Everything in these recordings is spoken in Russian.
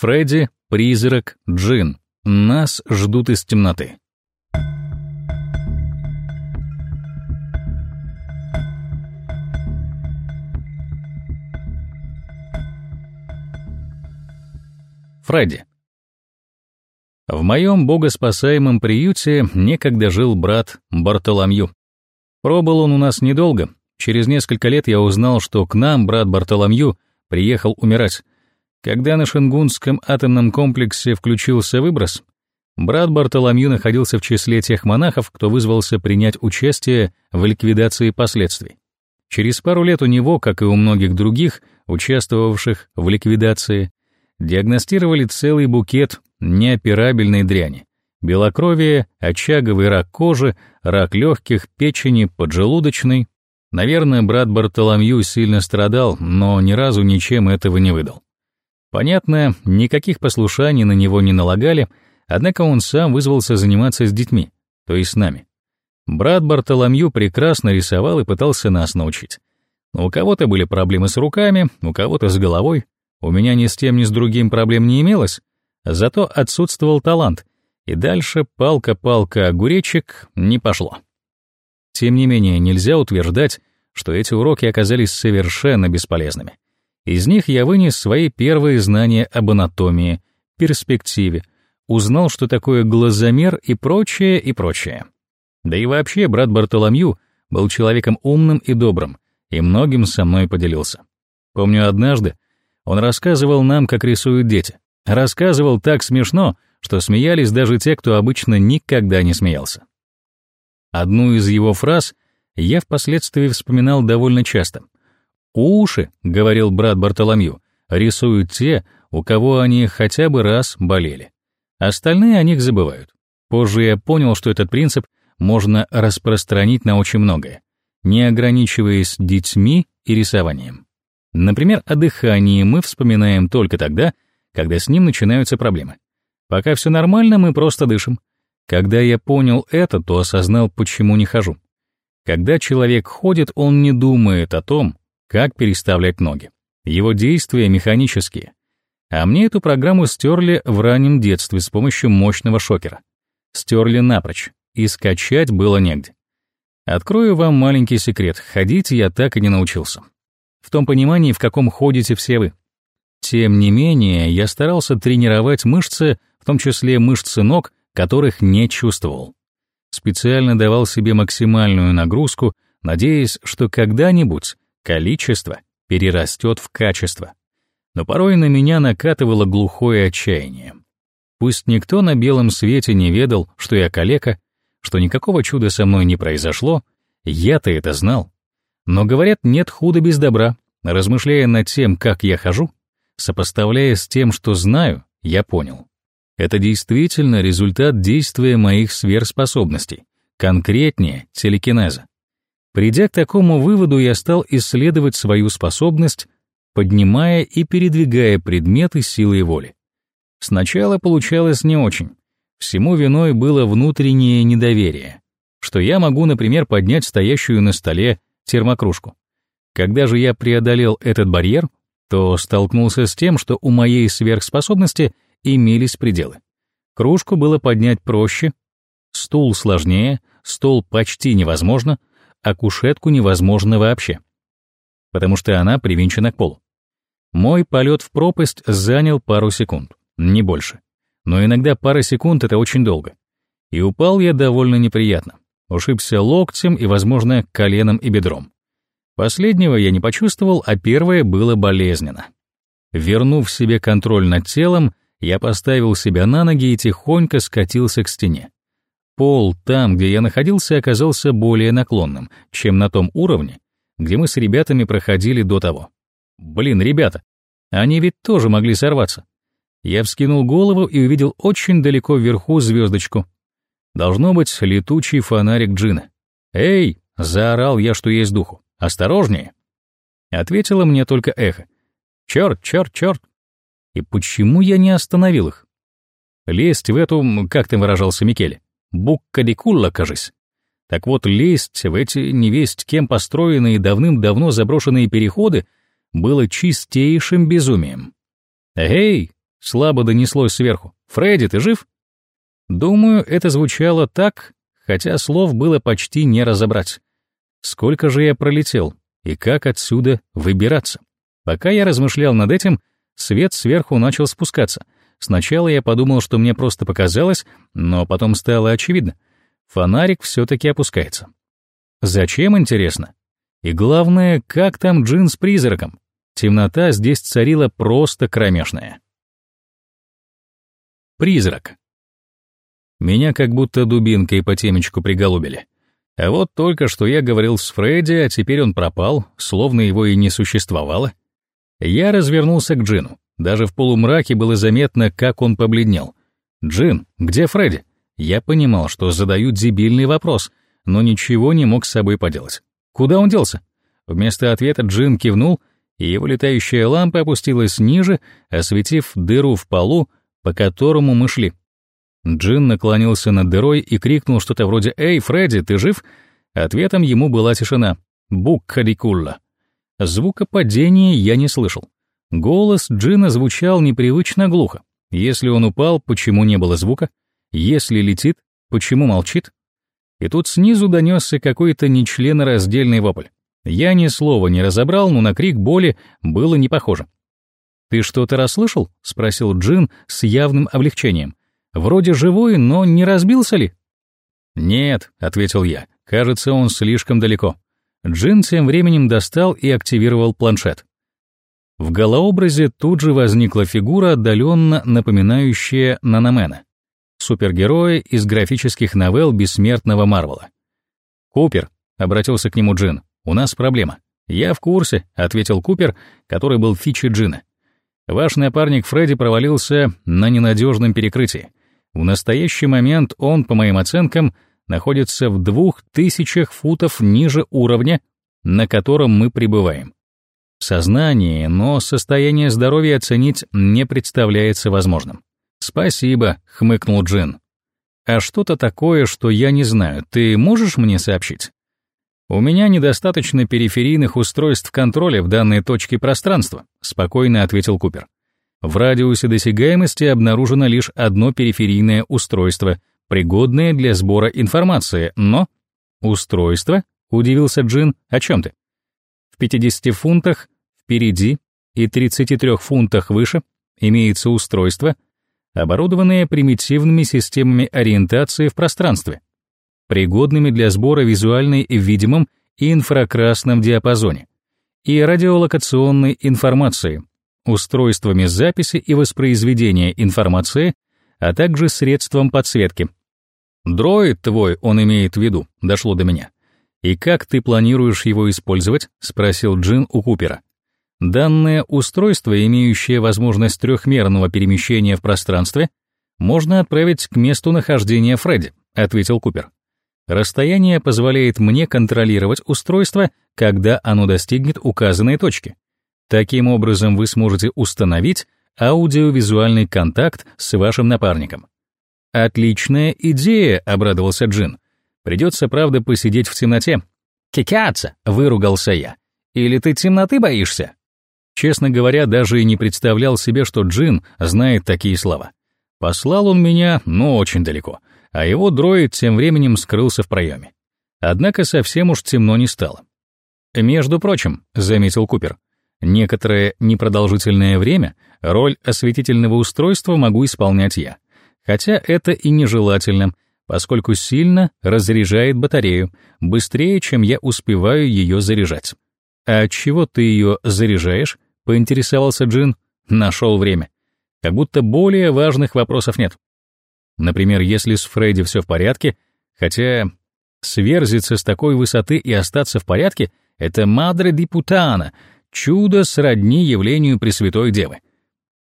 Фредди, призрак, джин. Нас ждут из темноты. Фредди. В моем богоспасаемом приюте некогда жил брат Бартоломью. Пробыл он у нас недолго. Через несколько лет я узнал, что к нам брат Бартоломью приехал умирать. Когда на Шенгунском атомном комплексе включился выброс, брат Бартоломью находился в числе тех монахов, кто вызвался принять участие в ликвидации последствий. Через пару лет у него, как и у многих других, участвовавших в ликвидации, диагностировали целый букет неоперабельной дряни. Белокровие, очаговый рак кожи, рак легких, печени, поджелудочной. Наверное, брат Бартоломью сильно страдал, но ни разу ничем этого не выдал. Понятно, никаких послушаний на него не налагали, однако он сам вызвался заниматься с детьми, то есть с нами. Брат Бартоломью прекрасно рисовал и пытался нас научить. У кого-то были проблемы с руками, у кого-то с головой, у меня ни с тем, ни с другим проблем не имелось, зато отсутствовал талант, и дальше палка-палка-огуречек не пошло. Тем не менее, нельзя утверждать, что эти уроки оказались совершенно бесполезными. Из них я вынес свои первые знания об анатомии, перспективе, узнал, что такое глазомер и прочее, и прочее. Да и вообще, брат Бартоломью был человеком умным и добрым, и многим со мной поделился. Помню однажды, он рассказывал нам, как рисуют дети. Рассказывал так смешно, что смеялись даже те, кто обычно никогда не смеялся. Одну из его фраз я впоследствии вспоминал довольно часто. «Уши», — говорил брат Бартоломью, — «рисуют те, у кого они хотя бы раз болели. Остальные о них забывают». Позже я понял, что этот принцип можно распространить на очень многое, не ограничиваясь детьми и рисованием. Например, о дыхании мы вспоминаем только тогда, когда с ним начинаются проблемы. Пока все нормально, мы просто дышим. Когда я понял это, то осознал, почему не хожу. Когда человек ходит, он не думает о том, как переставлять ноги. Его действия механические. А мне эту программу стерли в раннем детстве с помощью мощного шокера. Стерли напрочь, и скачать было негде. Открою вам маленький секрет, ходить я так и не научился в том понимании, в каком ходите все вы. Тем не менее, я старался тренировать мышцы, в том числе мышцы ног, которых не чувствовал. Специально давал себе максимальную нагрузку, надеясь, что когда-нибудь количество перерастет в качество. Но порой на меня накатывало глухое отчаяние. Пусть никто на белом свете не ведал, что я калека, что никакого чуда со мной не произошло, я-то это знал. Но говорят, нет худа без добра. Размышляя над тем, как я хожу, сопоставляя с тем, что знаю, я понял. Это действительно результат действия моих сверхспособностей, конкретнее телекинеза. Придя к такому выводу, я стал исследовать свою способность, поднимая и передвигая предметы силой воли. Сначала получалось не очень. Всему виной было внутреннее недоверие, что я могу, например, поднять стоящую на столе термокружку. Когда же я преодолел этот барьер, то столкнулся с тем, что у моей сверхспособности имелись пределы. Кружку было поднять проще, стул сложнее, стол почти невозможно, а кушетку невозможно вообще, потому что она привинчена к полу. Мой полет в пропасть занял пару секунд, не больше. Но иногда пара секунд — это очень долго. И упал я довольно неприятно. Ушибся локтем и, возможно, коленом и бедром. Последнего я не почувствовал, а первое было болезненно. Вернув себе контроль над телом, я поставил себя на ноги и тихонько скатился к стене. Пол там, где я находился, оказался более наклонным, чем на том уровне, где мы с ребятами проходили до того. Блин, ребята, они ведь тоже могли сорваться. Я вскинул голову и увидел очень далеко вверху звездочку — Должно быть летучий фонарик Джина. «Эй!» — заорал я, что есть духу. «Осторожнее!» Ответило мне только эхо. «Черт, черт, черт!» И почему я не остановил их? Лезть в эту, как ты выражался Микеле, буккаликулла, кажись. Так вот, лезть в эти невесть кем построенные давным-давно заброшенные переходы было чистейшим безумием. «Эй!» Слабо донеслось сверху. «Фредди, ты жив?» Думаю, это звучало так, хотя слов было почти не разобрать. Сколько же я пролетел, и как отсюда выбираться? Пока я размышлял над этим, свет сверху начал спускаться. Сначала я подумал, что мне просто показалось, но потом стало очевидно. Фонарик все-таки опускается. Зачем, интересно? И главное, как там джин с призраком? Темнота здесь царила просто кромешная. Призрак. Меня как будто дубинкой по темечку приголубили. А вот только что я говорил с Фредди, а теперь он пропал, словно его и не существовало. Я развернулся к Джину. Даже в полумраке было заметно, как он побледнел. «Джин, где Фредди?» Я понимал, что задаю дебильный вопрос, но ничего не мог с собой поделать. «Куда он делся?» Вместо ответа Джин кивнул, и его летающая лампа опустилась ниже, осветив дыру в полу, по которому мы шли. Джин наклонился над дырой и крикнул что-то вроде «Эй, Фредди, ты жив?» Ответом ему была тишина. «Буккадикулла». Звука падения я не слышал. Голос Джина звучал непривычно глухо. Если он упал, почему не было звука? Если летит, почему молчит? И тут снизу донесся какой-то нечленораздельный вопль. Я ни слова не разобрал, но на крик боли было не похоже. «Ты что-то расслышал?» — спросил Джин с явным облегчением. Вроде живой, но не разбился ли? Нет, ответил я. Кажется, он слишком далеко. Джин тем временем достал и активировал планшет. В голообразе тут же возникла фигура, отдаленно напоминающая Наномена, супергероя из графических новелл бессмертного Марвела. «Купер», — обратился к нему Джин, — «у нас проблема». «Я в курсе», — ответил Купер, который был фичи Джина. «Ваш напарник Фредди провалился на ненадежном перекрытии. В настоящий момент он, по моим оценкам, находится в двух тысячах футов ниже уровня, на котором мы пребываем. Сознание, но состояние здоровья оценить не представляется возможным. «Спасибо», — хмыкнул Джин. «А что-то такое, что я не знаю, ты можешь мне сообщить?» «У меня недостаточно периферийных устройств контроля в данной точке пространства», — спокойно ответил Купер. В радиусе досягаемости обнаружено лишь одно периферийное устройство, пригодное для сбора информации, но... Устройство? Удивился Джин. О чем ты? В 50 фунтах впереди и 33 фунтах выше имеется устройство, оборудованное примитивными системами ориентации в пространстве, пригодными для сбора визуальной в видимом и инфракрасном диапазоне, и радиолокационной информации, устройствами записи и воспроизведения информации, а также средством подсветки. «Дроид твой, он имеет в виду», — дошло до меня. «И как ты планируешь его использовать?» — спросил Джин у Купера. Данное устройство, имеющее возможность трехмерного перемещения в пространстве, можно отправить к месту нахождения Фредди, ответил Купер. Расстояние позволяет мне контролировать устройство, когда оно достигнет указанной точки. Таким образом вы сможете установить аудиовизуальный контакт с вашим напарником. «Отличная идея», — обрадовался Джин. «Придется, правда, посидеть в темноте». «Кикаться!» — выругался я. «Или ты темноты боишься?» Честно говоря, даже и не представлял себе, что Джин знает такие слова. Послал он меня, ну, очень далеко, а его дроид тем временем скрылся в проеме. Однако совсем уж темно не стало. «Между прочим», — заметил Купер, Некоторое непродолжительное время роль осветительного устройства могу исполнять я. Хотя это и нежелательно, поскольку сильно разряжает батарею, быстрее, чем я успеваю ее заряжать. «А от чего ты ее заряжаешь?» — поинтересовался Джин. Нашел время. Как будто более важных вопросов нет. Например, если с Фредди все в порядке, хотя сверзиться с такой высоты и остаться в порядке — это мадре дипутана — Чудо сродни явлению Пресвятой Девы.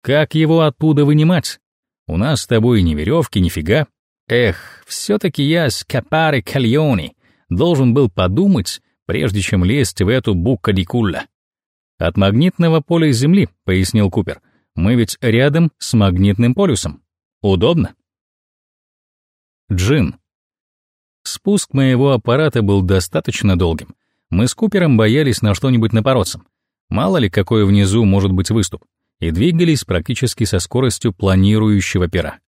Как его оттуда вынимать? У нас с тобой ни веревки, ни фига. Эх, все-таки я скапаре кальони. Должен был подумать, прежде чем лезть в эту буккадикулла. От магнитного поля Земли, пояснил Купер. Мы ведь рядом с магнитным полюсом. Удобно. Джин. Спуск моего аппарата был достаточно долгим. Мы с Купером боялись на что-нибудь напороться. Мало ли, какой внизу может быть выступ. и двигались практически со скоростью планирующего пера.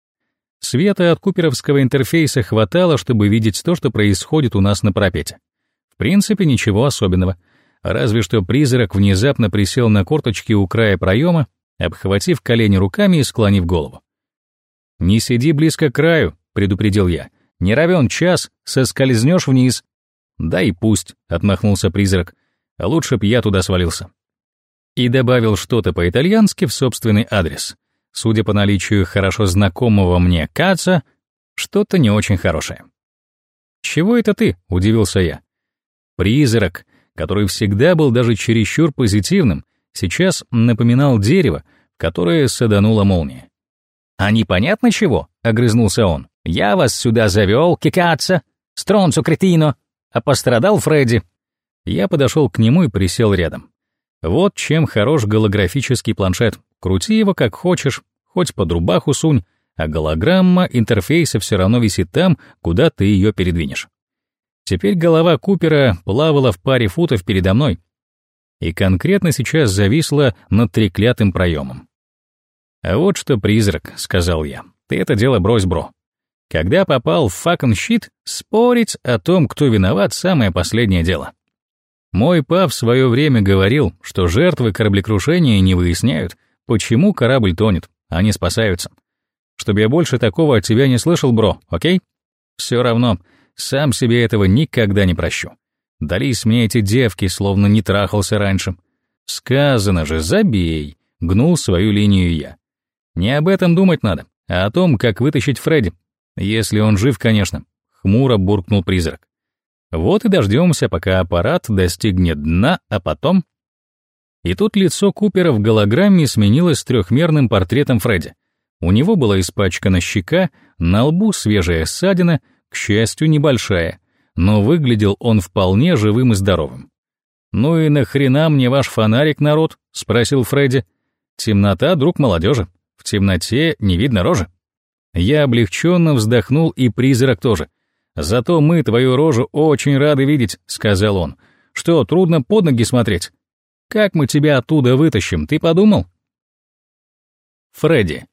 Света от куперовского интерфейса хватало, чтобы видеть то, что происходит у нас на парапете. В принципе, ничего особенного. Разве что призрак внезапно присел на корточки у края проема, обхватив колени руками и склонив голову. «Не сиди близко к краю», — предупредил я. «Не равен час, соскользнешь вниз». «Да и пусть», — отмахнулся призрак. «Лучше б я туда свалился». И добавил что-то по-итальянски в собственный адрес. Судя по наличию хорошо знакомого мне Каца, что-то не очень хорошее. «Чего это ты?» — удивился я. Призрак, который всегда был даже чересчур позитивным, сейчас напоминал дерево, в которое саданула молния. «А непонятно чего?» — огрызнулся он. «Я вас сюда завел, кикаться! Стронцу, кретино! А пострадал Фредди!» Я подошел к нему и присел рядом. Вот чем хорош голографический планшет. Крути его как хочешь, хоть под рубаху сунь, а голограмма интерфейса все равно висит там, куда ты ее передвинешь. Теперь голова Купера плавала в паре футов передо мной и конкретно сейчас зависла над треклятым проемом. «А вот что, призрак», — сказал я, — «ты это дело брось, бро. Когда попал в факон щит, спорить о том, кто виноват, самое последнее дело. Мой пап в свое время говорил, что жертвы кораблекрушения не выясняют, Почему корабль тонет? Они спасаются. Чтобы я больше такого от тебя не слышал, бро, окей? Все равно, сам себе этого никогда не прощу. Дались мне эти девки, словно не трахался раньше. Сказано же, забей, гнул свою линию я. Не об этом думать надо, а о том, как вытащить Фредди. Если он жив, конечно. Хмуро буркнул призрак. Вот и дождемся, пока аппарат достигнет дна, а потом... И тут лицо Купера в голограмме сменилось трехмерным портретом Фредди. У него была испачкана щека, на лбу свежая ссадина, к счастью, небольшая, но выглядел он вполне живым и здоровым. «Ну и нахрена мне ваш фонарик, народ?» — спросил Фредди. «Темнота — друг молодежи. В темноте не видно рожи». Я облегченно вздохнул, и призрак тоже. «Зато мы твою рожу очень рады видеть», — сказал он. «Что, трудно под ноги смотреть?» Как мы тебя оттуда вытащим, ты подумал? Фредди.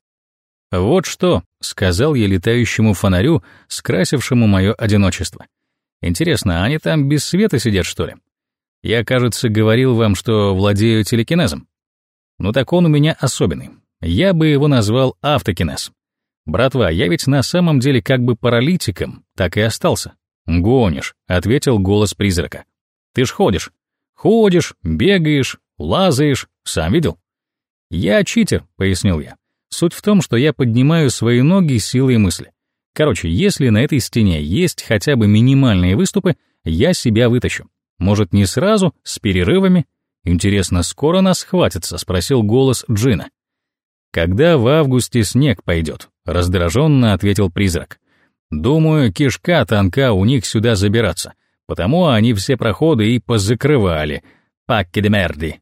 Вот что, сказал я летающему фонарю, скрасившему мое одиночество. Интересно, они там без света сидят, что ли? Я, кажется, говорил вам, что владею телекинезом. Ну так он у меня особенный. Я бы его назвал автокинез. Братва, я ведь на самом деле как бы паралитиком, так и остался. Гонишь, ответил голос призрака. Ты ж ходишь. Ходишь, бегаешь, лазаешь, сам видел? Я читер, пояснил я. Суть в том, что я поднимаю свои ноги силой мысли. Короче, если на этой стене есть хотя бы минимальные выступы, я себя вытащу. Может, не сразу, с перерывами? Интересно, скоро нас хватится, спросил голос Джина. Когда в августе снег пойдет? Раздраженно ответил призрак. Думаю, кишка тонка у них сюда забираться. Потому они все проходы и позакрывали. Пакки де мерди.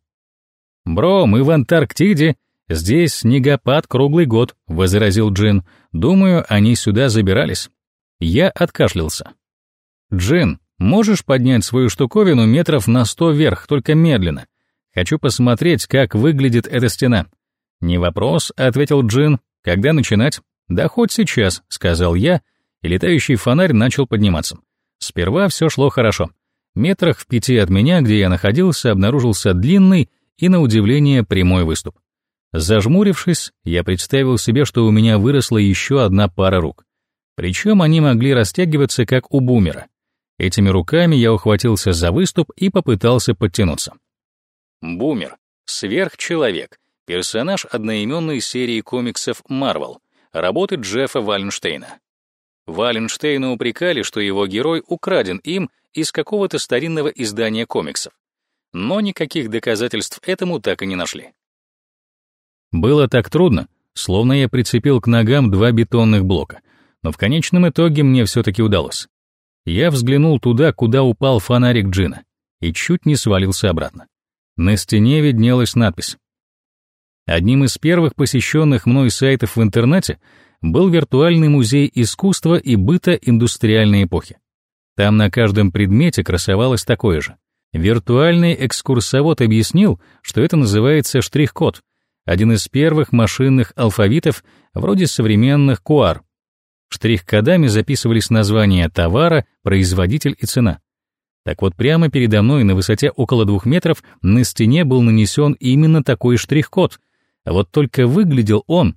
«Бро, мы в Антарктиде. Здесь снегопад круглый год», — возразил Джин. «Думаю, они сюда забирались». Я откашлялся. «Джин, можешь поднять свою штуковину метров на сто вверх, только медленно? Хочу посмотреть, как выглядит эта стена». «Не вопрос», — ответил Джин. «Когда начинать?» «Да хоть сейчас», — сказал я, и летающий фонарь начал подниматься. Сперва все шло хорошо. Метрах в пяти от меня, где я находился, обнаружился длинный и, на удивление, прямой выступ. Зажмурившись, я представил себе, что у меня выросла еще одна пара рук. Причем они могли растягиваться, как у бумера. Этими руками я ухватился за выступ и попытался подтянуться. Бумер. Сверхчеловек. Персонаж одноименной серии комиксов Marvel. Работы Джеффа Валенштейна. Валенштейна упрекали, что его герой украден им из какого-то старинного издания комиксов. Но никаких доказательств этому так и не нашли. Было так трудно, словно я прицепил к ногам два бетонных блока, но в конечном итоге мне все-таки удалось. Я взглянул туда, куда упал фонарик Джина, и чуть не свалился обратно. На стене виднелась надпись. Одним из первых посещенных мной сайтов в интернете был виртуальный музей искусства и быта индустриальной эпохи. Там на каждом предмете красовалось такое же. Виртуальный экскурсовод объяснил, что это называется штрих-код, один из первых машинных алфавитов, вроде современных КУАР. Штрих-кодами записывались названия товара, производитель и цена. Так вот, прямо передо мной на высоте около двух метров на стене был нанесен именно такой штрих-код. А вот только выглядел он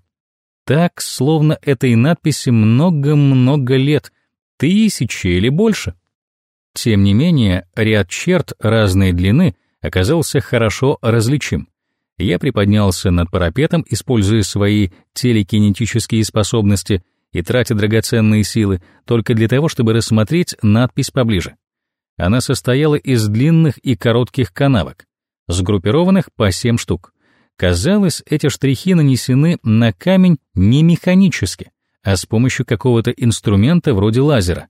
так, словно этой надписи много-много лет, тысячи или больше. Тем не менее, ряд черт разной длины оказался хорошо различим. Я приподнялся над парапетом, используя свои телекинетические способности и тратя драгоценные силы только для того, чтобы рассмотреть надпись поближе. Она состояла из длинных и коротких канавок, сгруппированных по семь штук. Казалось, эти штрихи нанесены на камень не механически, а с помощью какого-то инструмента вроде лазера.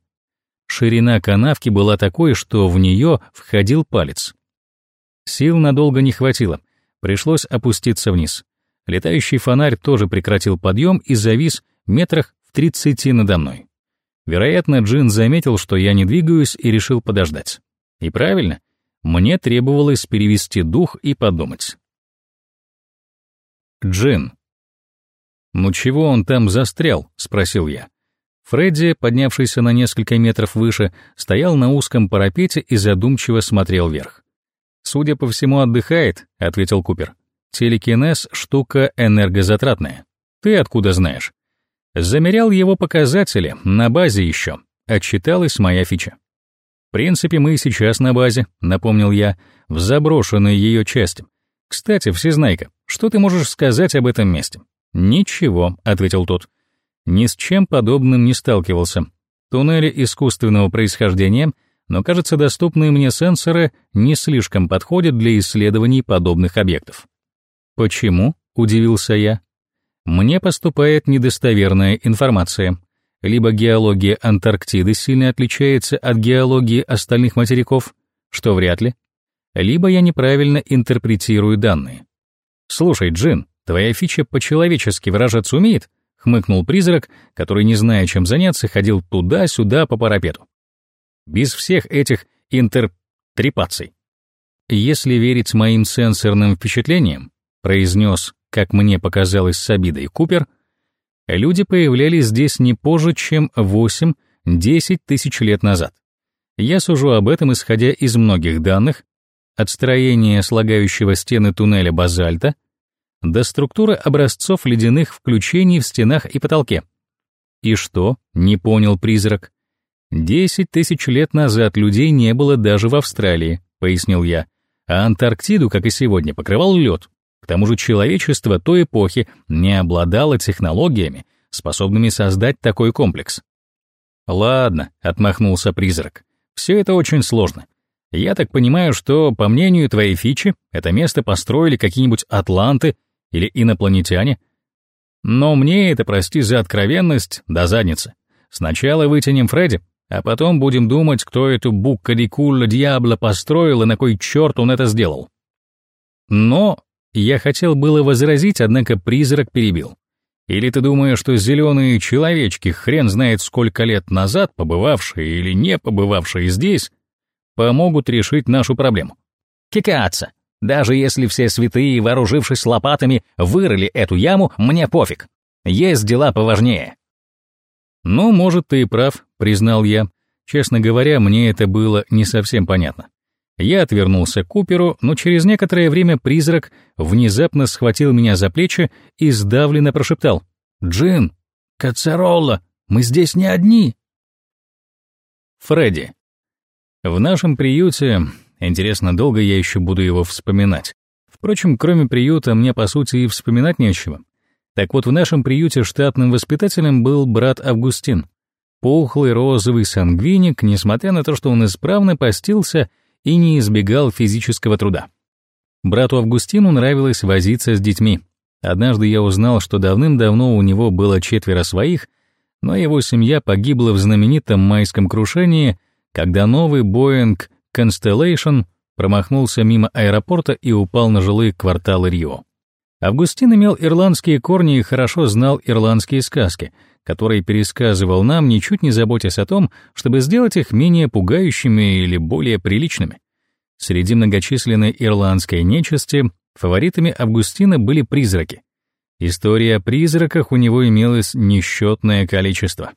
Ширина канавки была такой, что в нее входил палец. Сил надолго не хватило, пришлось опуститься вниз. Летающий фонарь тоже прекратил подъем и завис метрах в тридцати надо мной. Вероятно, Джин заметил, что я не двигаюсь и решил подождать. И правильно, мне требовалось перевести дух и подумать. Джин. «Ну чего он там застрял?» — спросил я. Фредди, поднявшийся на несколько метров выше, стоял на узком парапете и задумчиво смотрел вверх. «Судя по всему, отдыхает», — ответил Купер. «Телекинез — штука энергозатратная. Ты откуда знаешь?» Замерял его показатели, на базе еще. Отчиталась моя фича. «В принципе, мы сейчас на базе», — напомнил я, в заброшенной ее части. «Кстати, всезнайка, что ты можешь сказать об этом месте?» «Ничего», — ответил тот. «Ни с чем подобным не сталкивался. Туннели искусственного происхождения, но, кажется, доступные мне сенсоры не слишком подходят для исследований подобных объектов». «Почему?» — удивился я. «Мне поступает недостоверная информация. Либо геология Антарктиды сильно отличается от геологии остальных материков, что вряд ли, либо я неправильно интерпретирую данные. «Слушай, Джин, твоя фича по-человечески выражаться умеет?» — хмыкнул призрак, который, не зная, чем заняться, ходил туда-сюда по парапету. Без всех этих интертрепаций. «Если верить моим сенсорным впечатлениям», — произнес, как мне показалось с обидой Купер, люди появлялись здесь не позже, чем 8-10 тысяч лет назад. Я сужу об этом, исходя из многих данных, от строения слагающего стены туннеля базальта до структуры образцов ледяных включений в стенах и потолке. И что, не понял призрак? Десять тысяч лет назад людей не было даже в Австралии, пояснил я, а Антарктиду, как и сегодня, покрывал лед. К тому же человечество той эпохи не обладало технологиями, способными создать такой комплекс. «Ладно», — отмахнулся призрак, — «все это очень сложно. Я так понимаю, что, по мнению твоей фичи, это место построили какие-нибудь атланты или инопланетяне? Но мне это, прости за откровенность, до задницы. Сначала вытянем Фредди, а потом будем думать, кто эту буккарикулла дьябла построил и на кой черт он это сделал. Но я хотел было возразить, однако призрак перебил. Или ты думаешь, что зеленые человечки, хрен знает сколько лет назад, побывавшие или не побывавшие здесь, помогут решить нашу проблему. Кикаться. Даже если все святые, вооружившись лопатами, вырыли эту яму, мне пофиг. Есть дела поважнее. Ну, может, ты и прав, признал я. Честно говоря, мне это было не совсем понятно. Я отвернулся к Куперу, но через некоторое время призрак внезапно схватил меня за плечи и сдавленно прошептал. «Джин, Кацаролла, мы здесь не одни!» Фредди. В нашем приюте, интересно, долго я еще буду его вспоминать. Впрочем, кроме приюта, мне, по сути, и вспоминать нечего. Так вот, в нашем приюте штатным воспитателем был брат Августин. Пухлый розовый сангвиник, несмотря на то, что он исправно постился и не избегал физического труда. Брату Августину нравилось возиться с детьми. Однажды я узнал, что давным-давно у него было четверо своих, но его семья погибла в знаменитом майском крушении — когда новый Boeing Constellation промахнулся мимо аэропорта и упал на жилые кварталы Рио. Августин имел ирландские корни и хорошо знал ирландские сказки, которые пересказывал нам, ничуть не заботясь о том, чтобы сделать их менее пугающими или более приличными. Среди многочисленной ирландской нечисти фаворитами Августина были призраки. История о призраках у него имелось несчетное количество.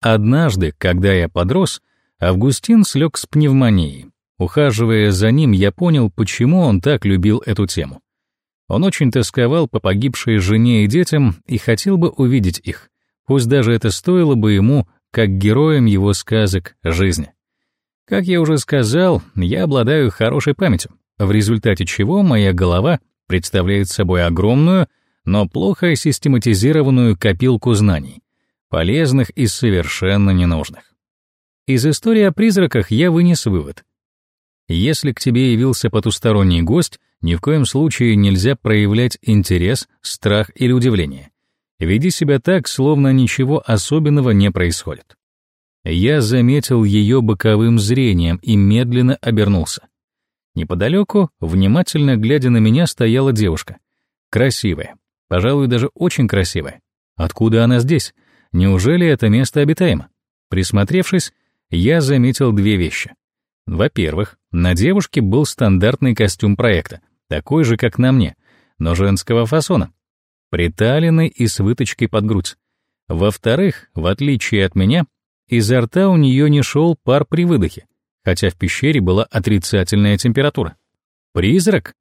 Однажды, когда я подрос, Августин слег с пневмонией. Ухаживая за ним, я понял, почему он так любил эту тему. Он очень тосковал по погибшей жене и детям и хотел бы увидеть их, пусть даже это стоило бы ему, как героям его сказок, жизни. Как я уже сказал, я обладаю хорошей памятью, в результате чего моя голова представляет собой огромную, но плохо систематизированную копилку знаний, полезных и совершенно ненужных. Из истории о призраках я вынес вывод. Если к тебе явился потусторонний гость, ни в коем случае нельзя проявлять интерес, страх или удивление. Веди себя так, словно ничего особенного не происходит. Я заметил ее боковым зрением и медленно обернулся. Неподалеку, внимательно глядя на меня, стояла девушка. Красивая, пожалуй, даже очень красивая. Откуда она здесь? Неужели это место обитаемо? Присмотревшись, я заметил две вещи. Во-первых, на девушке был стандартный костюм проекта, такой же, как на мне, но женского фасона, приталенный и с выточкой под грудь. Во-вторых, в отличие от меня, изо рта у нее не шел пар при выдохе, хотя в пещере была отрицательная температура. Призрак?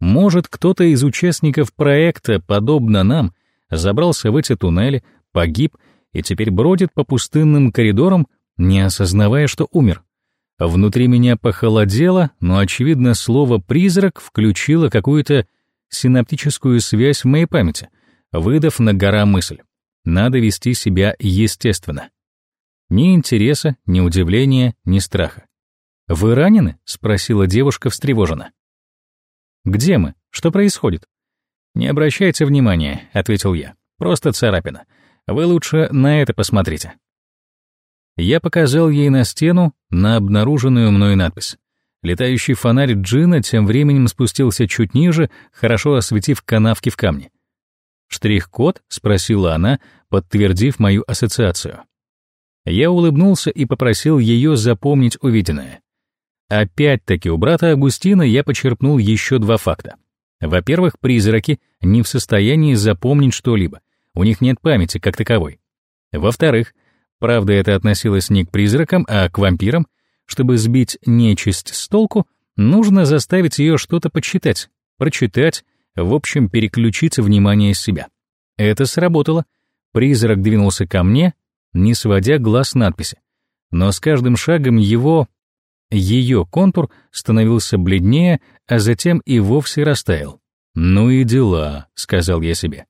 Может, кто-то из участников проекта, подобно нам, забрался в эти туннели, погиб и теперь бродит по пустынным коридорам, не осознавая, что умер. Внутри меня похолодело, но, очевидно, слово «призрак» включило какую-то синаптическую связь в моей памяти, выдав на гора мысль. Надо вести себя естественно. Ни интереса, ни удивления, ни страха. «Вы ранены?» — спросила девушка встревоженно. «Где мы? Что происходит?» «Не обращайте внимания», — ответил я. «Просто царапина. Вы лучше на это посмотрите». Я показал ей на стену, на обнаруженную мной надпись. Летающий фонарь Джина тем временем спустился чуть ниже, хорошо осветив канавки в камне. «Штрих-код?» — спросила она, подтвердив мою ассоциацию. Я улыбнулся и попросил ее запомнить увиденное. Опять-таки у брата Агустина я почерпнул еще два факта. Во-первых, призраки не в состоянии запомнить что-либо, у них нет памяти как таковой. Во-вторых, Правда, это относилось не к призракам, а к вампирам. Чтобы сбить нечисть с толку, нужно заставить ее что-то почитать, прочитать, в общем, переключить внимание с себя. Это сработало. Призрак двинулся ко мне, не сводя глаз надписи. Но с каждым шагом его, ее контур становился бледнее, а затем и вовсе растаял. «Ну и дела», — сказал я себе.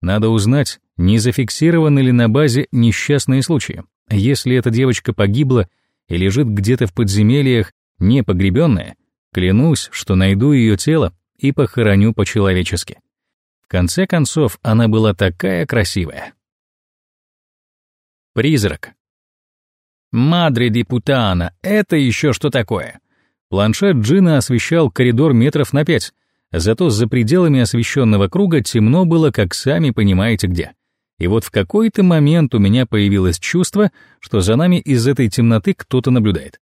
«Надо узнать, не зафиксированы ли на базе несчастные случаи. Если эта девочка погибла и лежит где-то в подземельях, не погребенная, клянусь, что найду ее тело и похороню по-человечески. В конце концов, она была такая красивая. Призрак. Мадре Депутана, это еще что такое? Планшет Джина освещал коридор метров на пять, зато за пределами освещенного круга темно было, как сами понимаете где. И вот в какой-то момент у меня появилось чувство, что за нами из этой темноты кто-то наблюдает.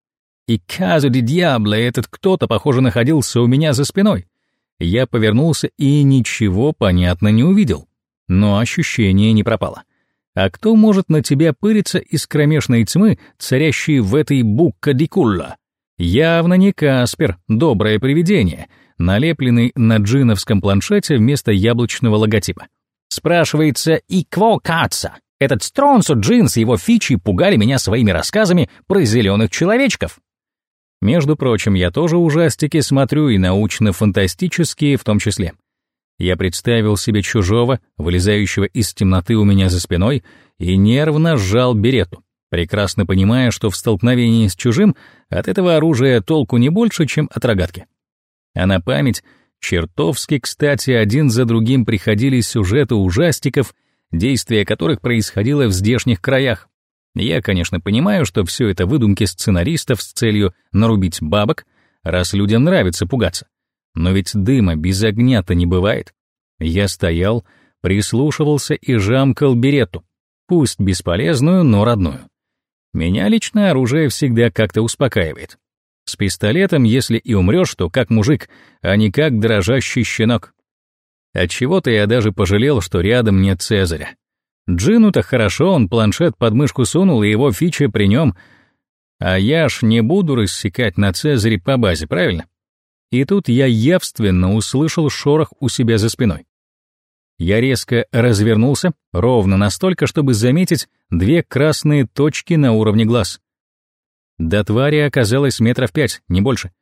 И казу ди дьябло, этот кто-то, похоже, находился у меня за спиной. Я повернулся и ничего, понятно, не увидел. Но ощущение не пропало. А кто может на тебя пыриться из кромешной тьмы, царящей в этой букка-дикулла? Явно не Каспер, доброе привидение, налепленный на джиновском планшете вместо яблочного логотипа. Спрашивается, и кво? Этот Стронсо Джинс и его фичи пугали меня своими рассказами про зеленых человечков. Между прочим, я тоже ужастики смотрю и научно-фантастические в том числе. Я представил себе чужого, вылезающего из темноты у меня за спиной, и нервно сжал берету, прекрасно понимая, что в столкновении с чужим от этого оружия толку не больше, чем от рогатки. А на память Чертовски, кстати, один за другим приходили сюжеты ужастиков, действие которых происходило в здешних краях. Я, конечно, понимаю, что все это выдумки сценаристов с целью нарубить бабок, раз людям нравится пугаться. Но ведь дыма без огня-то не бывает. Я стоял, прислушивался и жамкал берету, пусть бесполезную, но родную. Меня личное оружие всегда как-то успокаивает. С пистолетом, если и умрешь, то как мужик, а не как дрожащий щенок. Отчего-то я даже пожалел, что рядом нет Цезаря. Джину-то хорошо, он планшет под мышку сунул, и его фича при нем. А я ж не буду рассекать на Цезаре по базе, правильно? И тут я явственно услышал шорох у себя за спиной. Я резко развернулся, ровно настолько, чтобы заметить две красные точки на уровне глаз. До твари оказалось метров пять, не больше.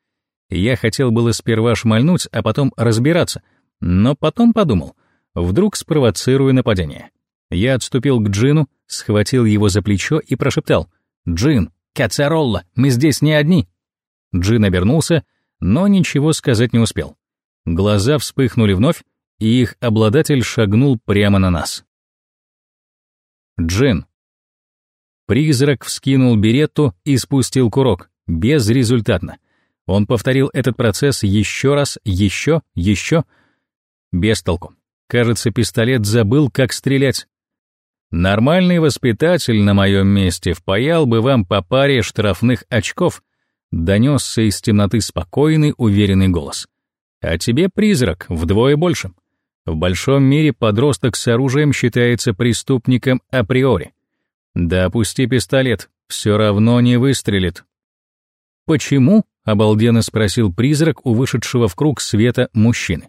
Я хотел было сперва шмальнуть, а потом разбираться, но потом подумал, вдруг спровоцирую нападение. Я отступил к Джину, схватил его за плечо и прошептал «Джин, Кацаролла, мы здесь не одни!» Джин обернулся, но ничего сказать не успел. Глаза вспыхнули вновь, и их обладатель шагнул прямо на нас. Джин. Призрак вскинул беретту и спустил курок, безрезультатно. Он повторил этот процесс еще раз, еще, еще. Без толку. Кажется, пистолет забыл, как стрелять. Нормальный воспитатель на моем месте впаял бы вам по паре штрафных очков, донесся из темноты спокойный, уверенный голос. А тебе призрак вдвое больше. В большом мире подросток с оружием считается преступником априори. Да опусти пистолет, все равно не выстрелит. «Почему?» — обалденно спросил призрак у вышедшего в круг света мужчины.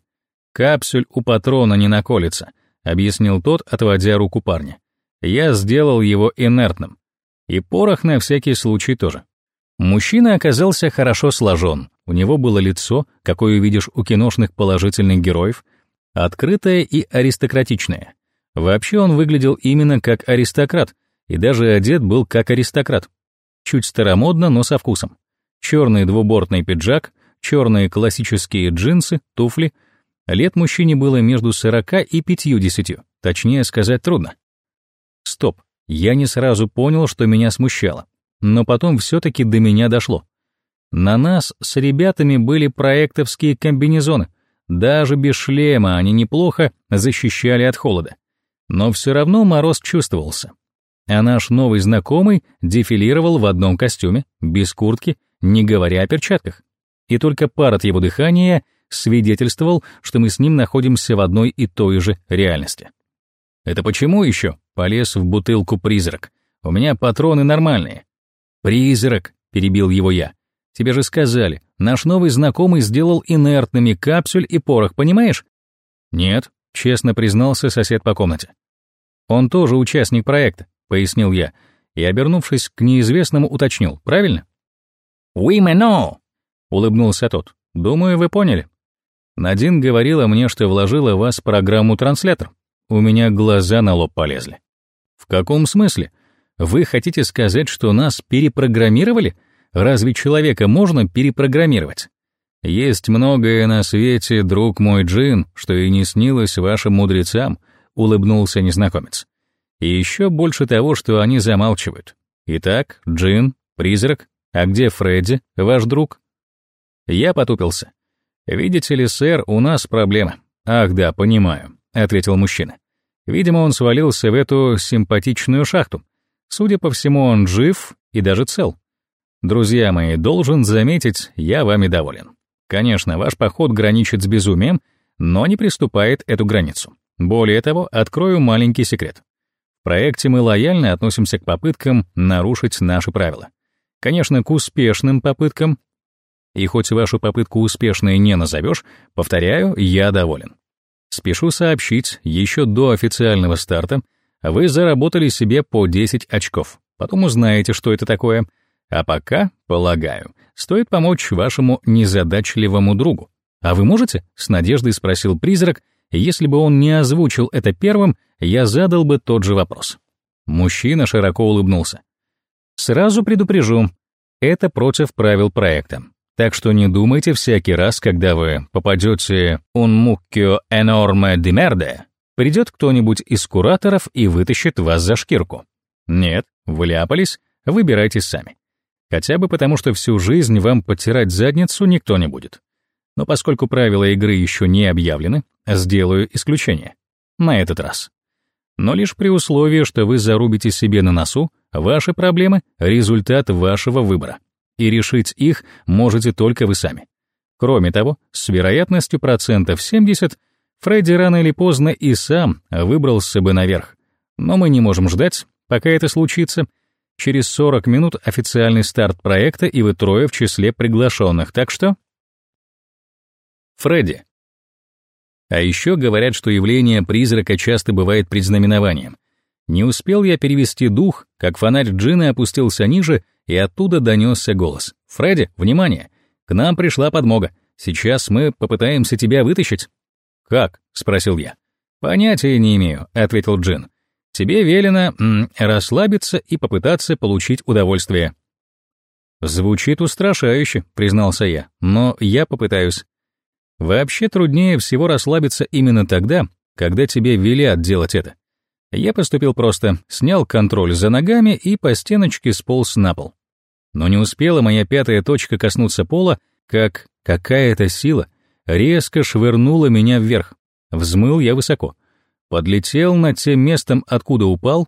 «Капсюль у патрона не наколется», — объяснил тот, отводя руку парня. «Я сделал его инертным. И порох на всякий случай тоже». Мужчина оказался хорошо сложен, у него было лицо, какое увидишь у киношных положительных героев, открытое и аристократичное. Вообще он выглядел именно как аристократ, и даже одет был как аристократ. Чуть старомодно, но со вкусом. Черный двубортный пиджак, черные классические джинсы, туфли. Лет мужчине было между 40 и 50, точнее сказать трудно. Стоп, я не сразу понял, что меня смущало, но потом все-таки до меня дошло. На нас с ребятами были проектовские комбинезоны, даже без шлема они неплохо защищали от холода. Но все равно мороз чувствовался. А наш новый знакомый дефилировал в одном костюме, без куртки, не говоря о перчатках. И только пар от его дыхания свидетельствовал, что мы с ним находимся в одной и той же реальности. «Это почему еще?» — полез в бутылку призрак. «У меня патроны нормальные». «Призрак», — перебил его я. «Тебе же сказали, Наш новый знакомый сделал инертными капсюль и порох, понимаешь? Нет, честно признался сосед по комнате. Он тоже участник проекта, пояснил я, и, обернувшись к неизвестному, уточнил, правильно? «Oui, mais non!» — улыбнулся тот. «Думаю, вы поняли. Надин говорила мне, что вложила в вас программу-транслятор. У меня глаза на лоб полезли». «В каком смысле? Вы хотите сказать, что нас перепрограммировали?» Разве человека можно перепрограммировать? Есть многое на свете, друг мой Джин, что и не снилось вашим мудрецам, улыбнулся незнакомец. И еще больше того, что они замалчивают. Итак, Джин, призрак, а где Фредди, ваш друг? Я потупился. Видите ли, сэр, у нас проблема. Ах да, понимаю, ответил мужчина. Видимо, он свалился в эту симпатичную шахту. Судя по всему, он жив и даже цел. Друзья мои, должен заметить, я вами доволен. Конечно, ваш поход граничит с безумием, но не приступает эту границу. Более того, открою маленький секрет. Проекте мы лояльно относимся к попыткам нарушить наши правила. Конечно, к успешным попыткам. И хоть вашу попытку успешной не назовешь, повторяю, я доволен. Спешу сообщить, еще до официального старта вы заработали себе по 10 очков. Потом узнаете, что это такое — а пока, полагаю, стоит помочь вашему незадачливому другу. А вы можете? С надеждой спросил призрак. Если бы он не озвучил это первым, я задал бы тот же вопрос. Мужчина широко улыбнулся. Сразу предупрежу, это против правил проекта. Так что не думайте всякий раз, когда вы попадете un mucchio enorme di merde, придет кто-нибудь из кураторов и вытащит вас за шкирку. Нет, вляпались, выбирайте сами. Хотя бы потому, что всю жизнь вам подтирать задницу никто не будет. Но поскольку правила игры еще не объявлены, сделаю исключение. На этот раз. Но лишь при условии, что вы зарубите себе на носу ваши проблемы — результат вашего выбора. и решить их можете только вы сами. Кроме того, с вероятностью процентов 70 Фредди рано или поздно и сам выбрался бы наверх. Но мы не можем ждать, пока это случится. Через 40 минут официальный старт проекта, и вы трое в числе приглашенных, так что... Фредди. А еще говорят, что явление призрака часто бывает предзнаменованием. Не успел я перевести дух, как фонарь Джина опустился ниже, и оттуда донесся голос. «Фредди, внимание! К нам пришла подмога. Сейчас мы попытаемся тебя вытащить». «Как?» — спросил я. «Понятия не имею», — ответил Джин. «Тебе велено м, расслабиться и попытаться получить удовольствие». «Звучит устрашающе», — признался я, — «но я попытаюсь». Вообще труднее всего расслабиться именно тогда, когда тебе велят делать это. Я поступил просто, снял контроль за ногами и по стеночке сполз на пол. Но не успела моя пятая точка коснуться пола, как какая-то сила резко швырнула меня вверх. Взмыл я высоко. Подлетел над тем местом, откуда упал,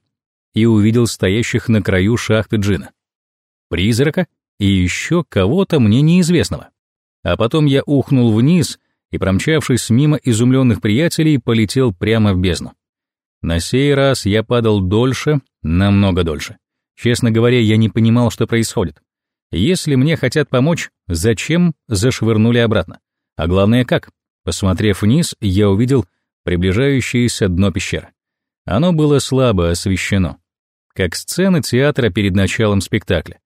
и увидел стоящих на краю шахты Джина. Призрака и еще кого-то мне неизвестного. А потом я ухнул вниз и, промчавшись мимо изумленных приятелей, полетел прямо в бездну. На сей раз я падал дольше, намного дольше. Честно говоря, я не понимал, что происходит. Если мне хотят помочь, зачем зашвырнули обратно? А главное, как? Посмотрев вниз, я увидел приближающееся дно пещеры. Оно было слабо освещено, как сцена театра перед началом спектакля.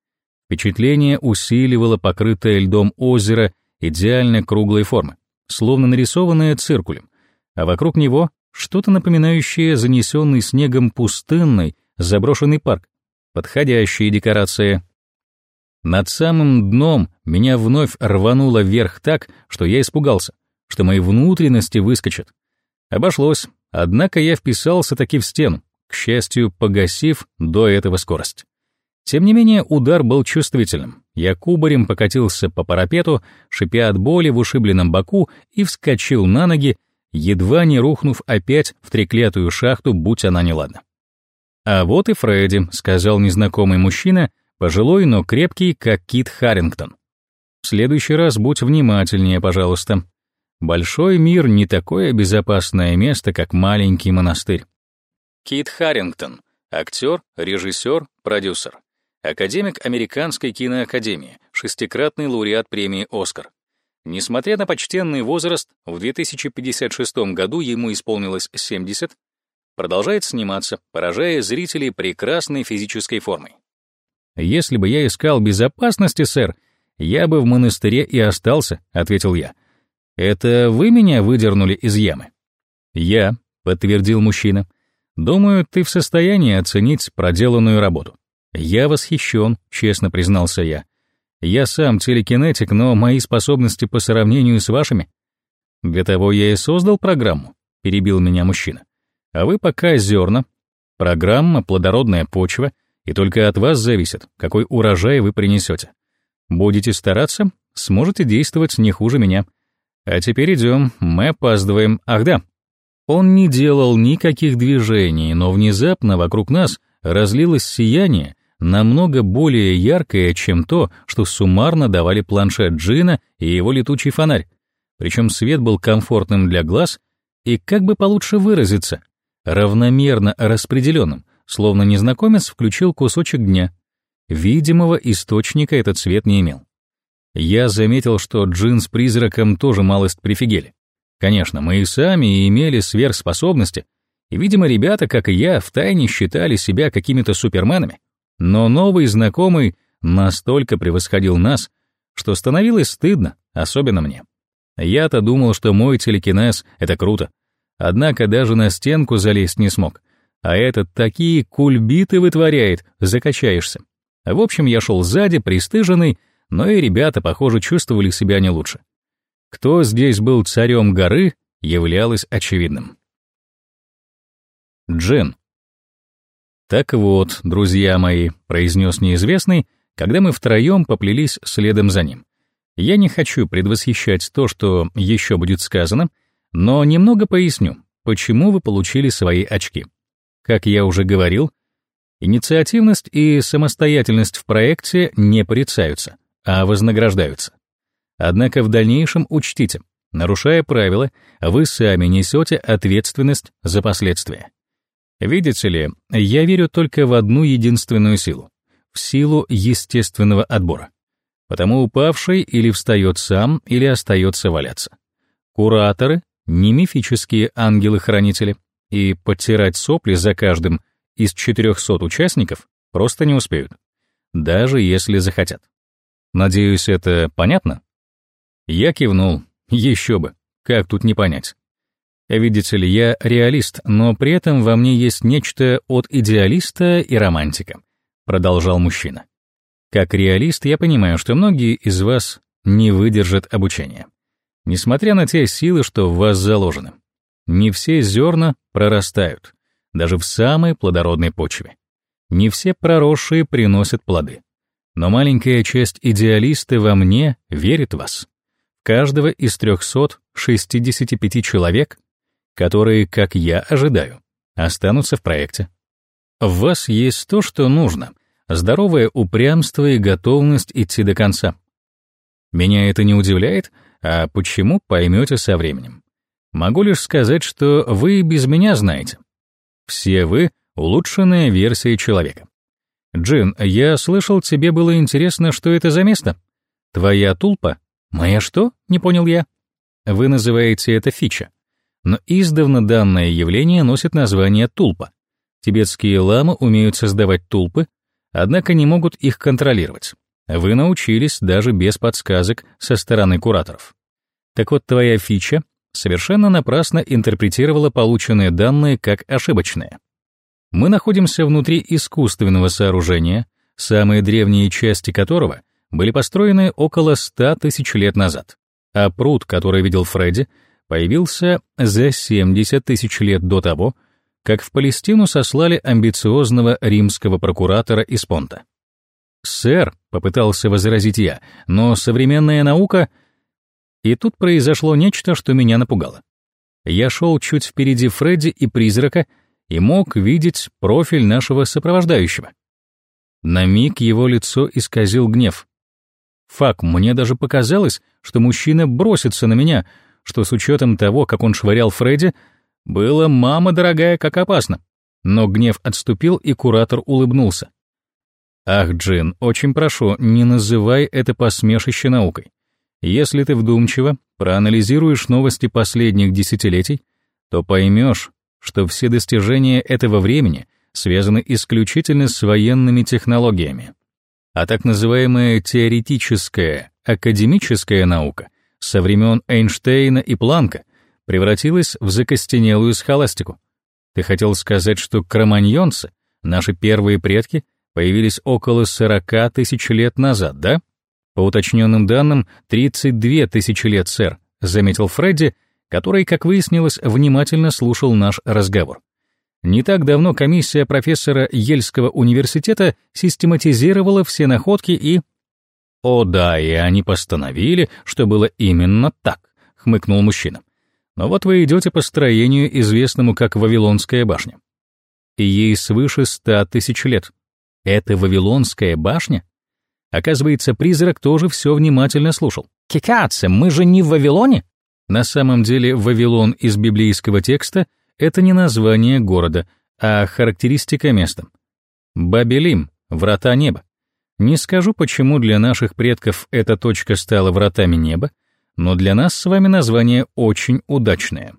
Впечатление усиливало покрытое льдом озеро идеально круглой формы, словно нарисованное циркулем, а вокруг него что-то напоминающее занесенный снегом пустынный заброшенный парк. Подходящая декорация. Над самым дном меня вновь рвануло вверх так, что я испугался, что мои внутренности выскочат. Обошлось, однако я вписался таки в стену, к счастью, погасив до этого скорость. Тем не менее, удар был чувствительным. Я кубарем покатился по парапету, шипя от боли в ушибленном боку, и вскочил на ноги, едва не рухнув опять в треклятую шахту, будь она неладна. «А вот и Фредди», — сказал незнакомый мужчина, пожилой, но крепкий, как Кит Харрингтон. «В следующий раз будь внимательнее, пожалуйста. Большой мир не такое безопасное место, как маленький монастырь». Кит Харрингтон — актер, режиссер, продюсер. Академик Американской киноакадемии, шестикратный лауреат премии «Оскар». Несмотря на почтенный возраст, в 2056 году ему исполнилось 70, продолжает сниматься, поражая зрителей прекрасной физической формой. «Если бы я искал безопасности, сэр, я бы в монастыре и остался», — ответил я. «Это вы меня выдернули из ямы?» «Я», — подтвердил мужчина. «Думаю, ты в состоянии оценить проделанную работу». «Я восхищен», — честно признался я. Я сам телекинетик, но мои способности по сравнению с вашими... Для того я и создал программу, перебил меня мужчина. А вы пока зерна. Программа, плодородная почва, и только от вас зависит, какой урожай вы принесете. Будете стараться, сможете действовать не хуже меня. А теперь идем, мы опаздываем. Ах да. Он не делал никаких движений, но внезапно вокруг нас разлилось сияние, намного более яркое, чем то, что суммарно давали планшет Джина и его летучий фонарь. Причем свет был комфортным для глаз и, как бы получше выразиться, равномерно распределенным, словно незнакомец включил кусочек дня. Видимого источника этот свет не имел. Я заметил, что Джин с призраком тоже малость прифигели. Конечно, мы и сами имели сверхспособности, и, видимо, ребята, как и я, втайне считали себя какими-то суперменами. Но новый знакомый настолько превосходил нас, что становилось стыдно, особенно мне. Я-то думал, что мой телекинез — это круто. Однако даже на стенку залезть не смог. А этот такие кульбиты вытворяет, закачаешься. В общем, я шел сзади, пристыженный, но и ребята, похоже, чувствовали себя не лучше. Кто здесь был царем горы, являлось очевидным. Джин. «Так вот, друзья мои», — произнес неизвестный, когда мы втроем поплелись следом за ним. Я не хочу предвосхищать то, что еще будет сказано, но немного поясню, почему вы получили свои очки. Как я уже говорил, инициативность и самостоятельность в проекте не порицаются. а вознаграждаются. Однако в дальнейшем учтите, нарушая правила, вы сами несете ответственность за последствия. Видите ли, я верю только в одну единственную силу — в силу естественного отбора. Потому упавший или встает сам, или остается валяться. Кураторы — не мифические ангелы-хранители, и подтирать сопли за каждым из 400 участников просто не успеют, даже если захотят. Надеюсь, это понятно? Я кивнул. Еще бы, как тут не понять. Видите ли, я реалист, но при этом во мне есть нечто от идеалиста и романтика, продолжал мужчина. Как реалист я понимаю, что многие из вас не выдержат обучения. Несмотря на те силы, что в вас заложены. Не все зерна прорастают, даже в самой плодородной почве. Не все проросшие приносят плоды. Но маленькая часть идеалисты во мне верит в вас. Каждого из 365 человек которые, как я ожидаю, останутся в проекте. В вас есть то, что нужно, здоровое упрямство и готовность идти до конца. Меня это не удивляет, а почему поймете со временем. Могу лишь сказать, что вы без меня знаете. Все вы — улучшенная версия человека. Джин, я слышал, тебе было интересно, что это за место? Твоя тулпа? Моя что? Не понял я. Вы называете это фича но издавна данное явление носит название тулпа. Тибетские ламы умеют создавать тулпы, однако не могут их контролировать. Вы научились даже без подсказок со стороны кураторов. Так вот, твоя фича совершенно напрасно интерпретировала полученные данные как ошибочные. Мы находимся внутри искусственного сооружения, самые древние части которого были построены около 100 тысяч лет назад, а пруд, который видел Фредди, появился за 70 тысяч лет до того, как в Палестину сослали амбициозного римского прокуратора из Понта. «Сэр», — попытался возразить я, — «но современная наука...» И тут произошло нечто, что меня напугало. Я шел чуть впереди Фредди и призрака и мог видеть профиль нашего сопровождающего. На миг его лицо исказил гнев. Фак, мне даже показалось, что мужчина бросится на меня — что с учетом того, как он швырял Фредди, было «мама дорогая, как опасно». Но гнев отступил, и куратор улыбнулся. «Ах, Джин, очень прошу, не называй это посмешище наукой. Если ты вдумчиво проанализируешь новости последних десятилетий, то поймешь, что все достижения этого времени связаны исключительно с военными технологиями. А так называемая теоретическая, академическая наука — со времен Эйнштейна и Планка превратилась в закостенелую схоластику. Ты хотел сказать, что кроманьонцы, наши первые предки, появились около 40 тысяч лет назад, да? По уточненным данным, 32 тысячи лет, сэр, заметил Фредди, который, как выяснилось, внимательно слушал наш разговор. Не так давно комиссия профессора Ельского университета систематизировала все находки и «О да, и они постановили, что было именно так», — хмыкнул мужчина. «Но вот вы идете по строению, известному как Вавилонская башня. И ей свыше ста тысяч лет. Это Вавилонская башня?» Оказывается, призрак тоже все внимательно слушал. «Кикаце, мы же не в Вавилоне?» На самом деле, Вавилон из библейского текста — это не название города, а характеристика места. Бабелим — врата неба. Не скажу, почему для наших предков эта точка стала вратами неба, но для нас с вами название очень удачное.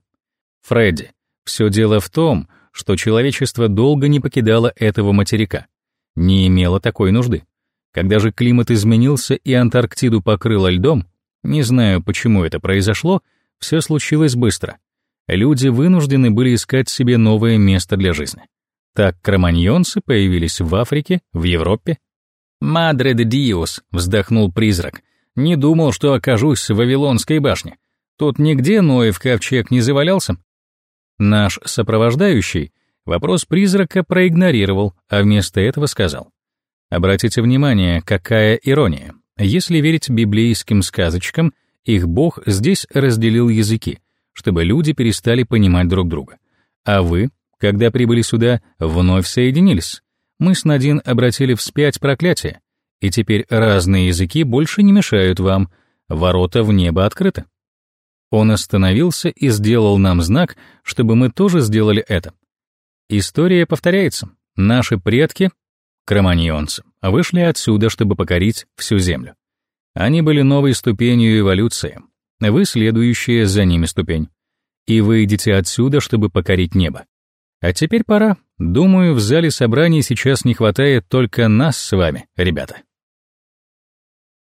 Фредди, все дело в том, что человечество долго не покидало этого материка, не имело такой нужды. Когда же климат изменился и Антарктиду покрыло льдом, не знаю, почему это произошло, все случилось быстро. Люди вынуждены были искать себе новое место для жизни. Так кроманьонцы появились в Африке, в Европе, «Мадре де Диос», — вздохнул призрак. «Не думал, что окажусь в Вавилонской башне. Тут нигде Ноев ковчег не завалялся». Наш сопровождающий вопрос призрака проигнорировал, а вместо этого сказал. Обратите внимание, какая ирония. Если верить библейским сказочкам, их бог здесь разделил языки, чтобы люди перестали понимать друг друга. А вы, когда прибыли сюда, вновь соединились мы с Надин обратили вспять проклятие, и теперь разные языки больше не мешают вам, ворота в небо открыты. Он остановился и сделал нам знак, чтобы мы тоже сделали это. История повторяется. Наши предки, кроманьонцы, вышли отсюда, чтобы покорить всю землю. Они были новой ступенью эволюции. Вы следующая за ними ступень. И вы идете отсюда, чтобы покорить небо. А теперь пора. Думаю, в зале собраний сейчас не хватает только нас с вами, ребята.